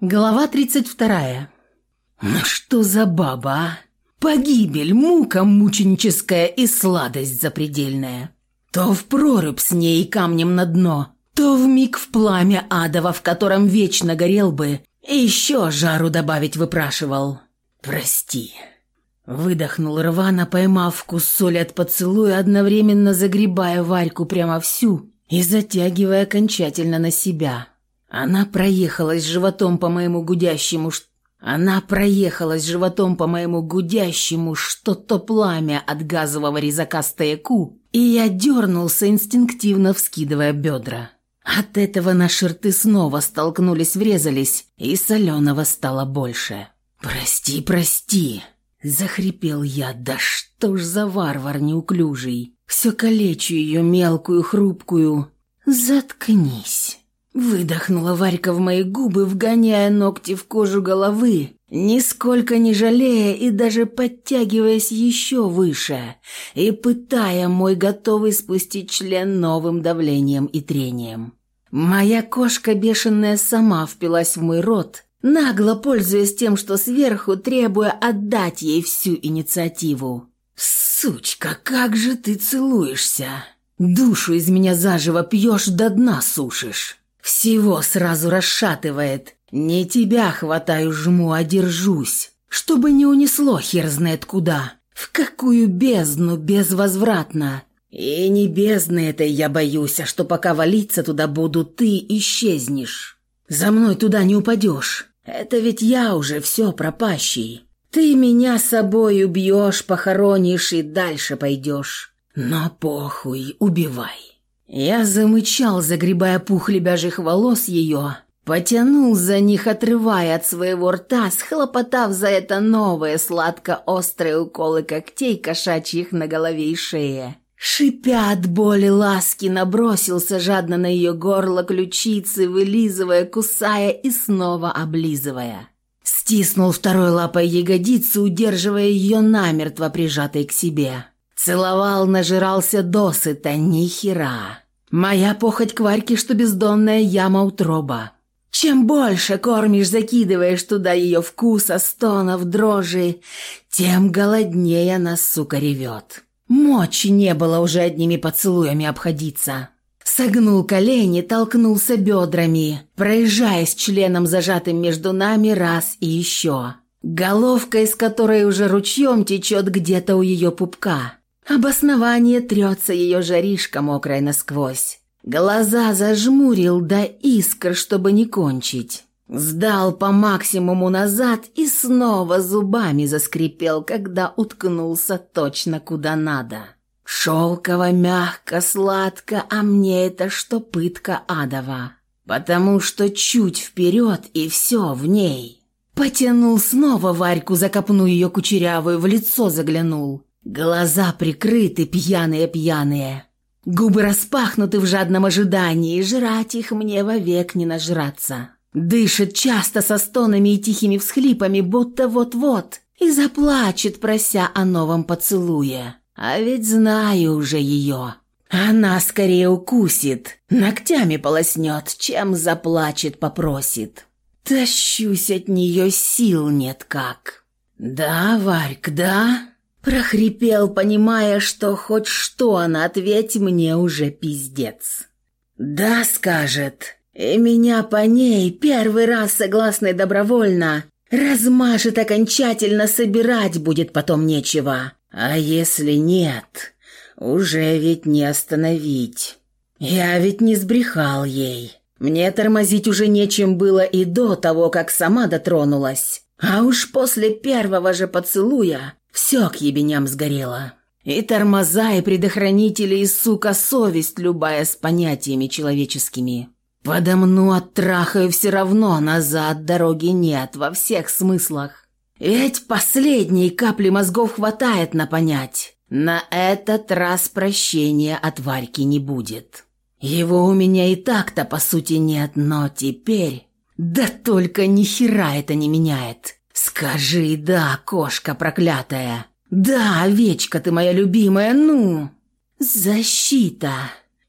Глава 32. Ну что за баба, а? Погибель, мука мученическая и сладость запредельная. То в прорубь с ней камнем на дно, то в миг в пламя адово, в котором вечно горел бы, и еще жару добавить выпрашивал. «Прости». Выдохнул рвано, поймав вкус соли от поцелуя, одновременно загребая Варьку прямо всю и затягивая окончательно на себя. Она проехалась животом по моему гудящему... Она проехалась животом по моему гудящему что-то пламя от газового резака стояку, и я дернулся, инстинктивно вскидывая бедра. От этого наши рты снова столкнулись, врезались, и соленого стало больше. «Прости, прости!» – захрипел я. «Да что ж за варвар неуклюжий! Все калечу ее мелкую, хрупкую. Заткнись!» Выдохнула Варька в мои губы, вгоняя ногти в кожу головы, нисколько не жалея и даже подтягиваясь еще выше, и пытая мой готовый спустить член новым давлением и трением. Моя кошка бешеная сама впилась в мой рот, нагло пользуясь тем, что сверху, требуя отдать ей всю инициативу. «Сучка, как же ты целуешься! Душу из меня заживо пьешь, до дна сушишь!» Всего сразу расшатывает. Не тебя хватаю, жму, а держусь. Чтобы не унесло хер знает куда. В какую бездну безвозвратно. И не бездны этой я боюсь, а что пока валиться туда буду, ты исчезнешь. За мной туда не упадешь. Это ведь я уже все пропащий. Ты меня собой убьешь, похоронишь и дальше пойдешь. Но похуй, убивай. Я замычал, загребая пух лебяжьих волос ее, потянул за них, отрывая от своего рта, схлопотав за это новые сладко-острые уколы когтей кошачьих на голове и шее. Шипя от боли ласки, набросился жадно на ее горло ключицы, вылизывая, кусая и снова облизывая. Стиснул второй лапой ягодицу, удерживая ее намертво прижатой к себе. Целовал, нажирался досыта, ни хера. Моя похоть к Варьке, что бездонная яма утроба. Чем больше кормишь, закидываешь туда ее вкуса, стонов, дрожи, тем голоднее она, сука, ревет. Мочи не было уже одними поцелуями обходиться. Согнул колени, толкнулся бедрами, проезжаясь членом, зажатым между нами, раз и еще. Головка, из которой уже ручьем течет где-то у ее пупка. Об основание трется ее жаришка мокрая насквозь. Глаза зажмурил до искр, чтобы не кончить. Сдал по максимуму назад и снова зубами заскрипел, когда уткнулся точно куда надо. Шелково, мягко, сладко, а мне это что пытка адова. Потому что чуть вперед и все в ней. Потянул снова Варьку, закопну ее кучерявую, в лицо заглянул. Глаза прикрыты, пьяные-пьяные. Губы распахнуты в жадном ожидании, жрать их мне вовек не нажраться. Дышит часто со стонами и тихими всхлипами, будто вот-вот, и заплачет, прося о новом поцелуе. А ведь знаю уже ее. Она скорее укусит, ногтями полоснет, чем заплачет, попросит. Тащусь от нее, сил нет как. «Да, Варьк, да?» Прохрипел, понимая, что хоть что она ответь мне уже пиздец. «Да», скажет, и меня по ней первый раз согласной добровольно размажет окончательно, собирать будет потом нечего. А если нет, уже ведь не остановить. Я ведь не сбрехал ей. Мне тормозить уже нечем было и до того, как сама дотронулась. А уж после первого же поцелуя все к ебеням сгорело. И тормоза, и предохранители, и, сука, совесть любая с понятиями человеческими. Подомну оттрахаю все равно, назад дороги нет во всех смыслах. Ведь последней капли мозгов хватает на понять. На этот раз прощения от Варьки не будет. Его у меня и так-то по сути нет, но теперь... Да только ни хера это не меняет. «Скажи «да», кошка проклятая! Да, овечка ты моя любимая, ну!» «Защита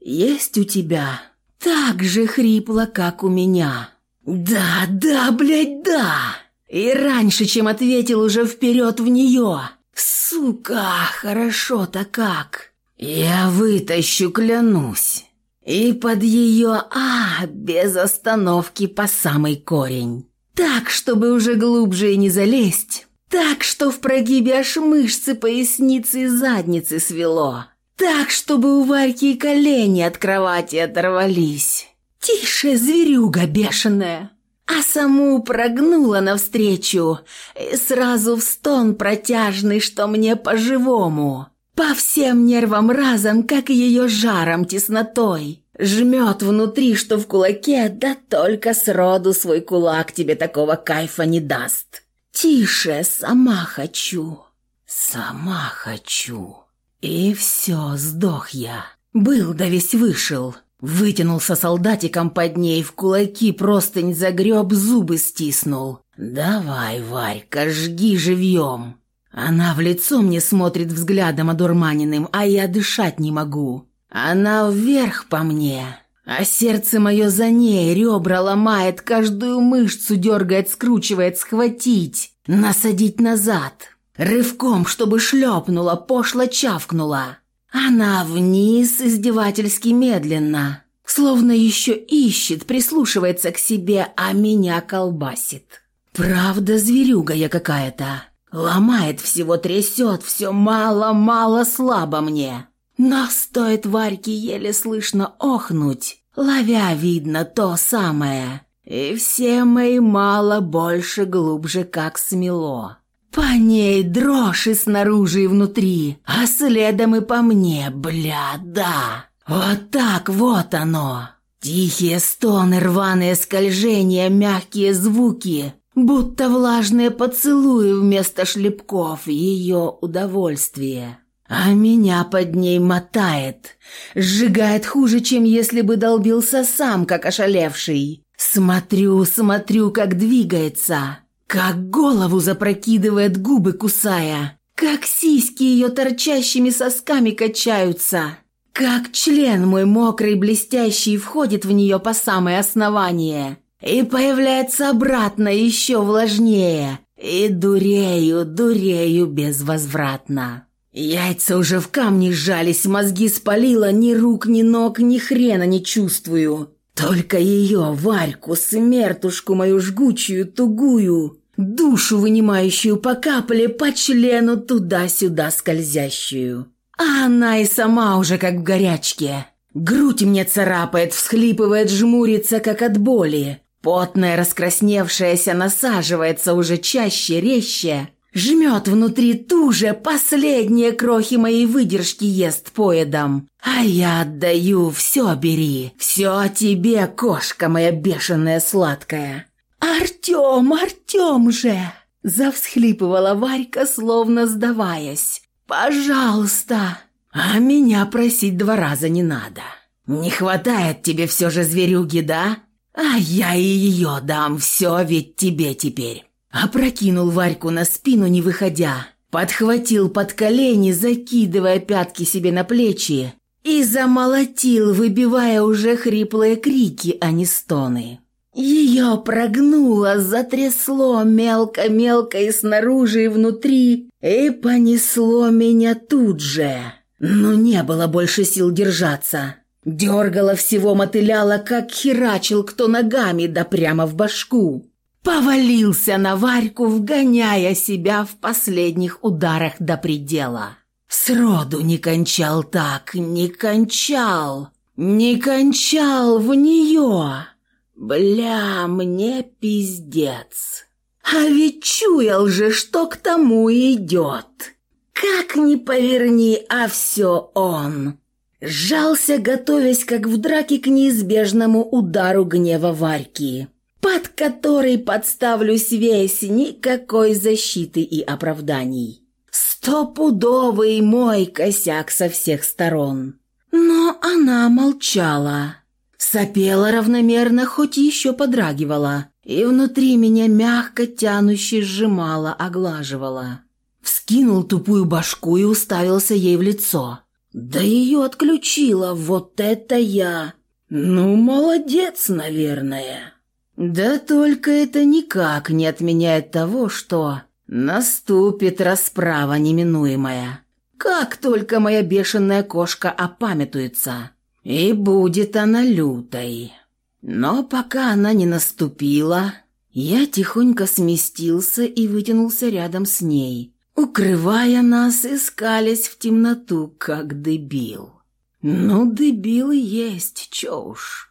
есть у тебя?» «Так же хрипло, как у меня». «Да, да, блядь, да!» И раньше, чем ответил, уже вперед в нее. «Сука, хорошо-то как!» «Я вытащу, клянусь!» И под ее «а» без остановки по самый корень. Так, чтобы уже глубже и не залезть. Так, что в прогибе аж мышцы поясницы и задницы свело. Так, чтобы у Варьки и колени от кровати оторвались. «Тише, зверюга бешеная!» А саму прогнула навстречу, и сразу в стон протяжный, что мне по-живому. По всем нервам разом, как ее жаром теснотой. Жмет внутри, что в кулаке, да только сроду свой кулак тебе такого кайфа не даст. Тише, сама хочу, сама хочу. И все, сдох я. Был да весь вышел. Вытянулся солдатиком под ней, в кулаки простынь загреб, зубы стиснул. «Давай, Варька, жги живьем!» Она в лицо мне смотрит взглядом одурманенным, а я дышать не могу. Она вверх по мне, а сердце мое за ней, ребра ломает, каждую мышцу дергает, скручивает, схватить, насадить назад. Рывком, чтобы шлепнула, пошло чавкнула. Она вниз издевательски медленно, словно еще ищет, прислушивается к себе, а меня колбасит. Правда, зверюга я какая-то. Ломает всего, трясет, все мало-мало слабо мне. Но стоит Варьке еле слышно охнуть, ловя, видно, то самое. И все мои мало больше глубже как смело. По ней дрожь и снаружи, и внутри, а следом и по мне, бля, да. Вот так вот оно. Тихие стоны, рваные скольжения, мягкие звуки, будто влажные поцелуи вместо шлепков, ее удовольствие. А меня под ней мотает, сжигает хуже, чем если бы долбился сам, как ошалевший. Смотрю, смотрю, как двигается. Как голову запрокидывает, губы кусая. Как сиськи ее торчащими сосками качаются. Как член мой мокрый блестящий входит в нее по самое основание. И появляется обратно еще влажнее. И дурею, дурею безвозвратно. Яйца уже в камни сжались, мозги спалило, ни рук, ни ног, ни хрена не чувствую. Только ее, Варьку, смертушку мою жгучую, тугую, душу вынимающую по капле, по члену туда-сюда скользящую. А она и сама уже как в горячке. Грудь мне царапает, всхлипывает, жмурится, как от боли. Потная, раскрасневшаяся, насаживается уже чаще, резче. Жмет внутри туже, последние крохи моей выдержки ест поедом. А я отдаю, все бери, все тебе, кошка моя бешеная сладкая. «Артем, Артем же!» Завсхлипывала Варька, словно сдаваясь. «Пожалуйста!» «А меня просить два раза не надо. Не хватает тебе все же зверюги, да? А я и ее дам, все ведь тебе теперь». Опрокинул Варьку на спину, не выходя. Подхватил под колени, закидывая пятки себе на плечи. И замолотил, выбивая уже хриплые крики, а не стоны. Ее прогнуло, затрясло мелко-мелко и снаружи, и внутри, и понесло меня тут же. Но не было больше сил держаться. Дергала всего, мотыляла, как херачил кто ногами, да прямо в башку. Повалился на Варьку, вгоняя себя в последних ударах до предела. Сроду не кончал так, не кончал, не кончал в нее. Бля, мне пиздец. А ведь чуял же, что к тому идет. Как ни поверни, а все он. Сжался, готовясь, как в драке к неизбежному удару гнева Варьки под который подставлюсь весь, никакой защиты и оправданий. Стопудовый мой косяк со всех сторон. Но она молчала. Сопела равномерно, хоть еще подрагивала, и внутри меня мягко тянуще сжимала, оглаживала. Вскинул тупую башку и уставился ей в лицо. Да ее отключила, вот это я! Ну, молодец, наверное. Да только это никак не отменяет того, что наступит расправа неминуемая. Как только моя бешеная кошка опамятуется, и будет она лютой. Но пока она не наступила, я тихонько сместился и вытянулся рядом с ней, укрывая нас, искались в темноту, как дебил. Ну, дебил и есть, чё уж.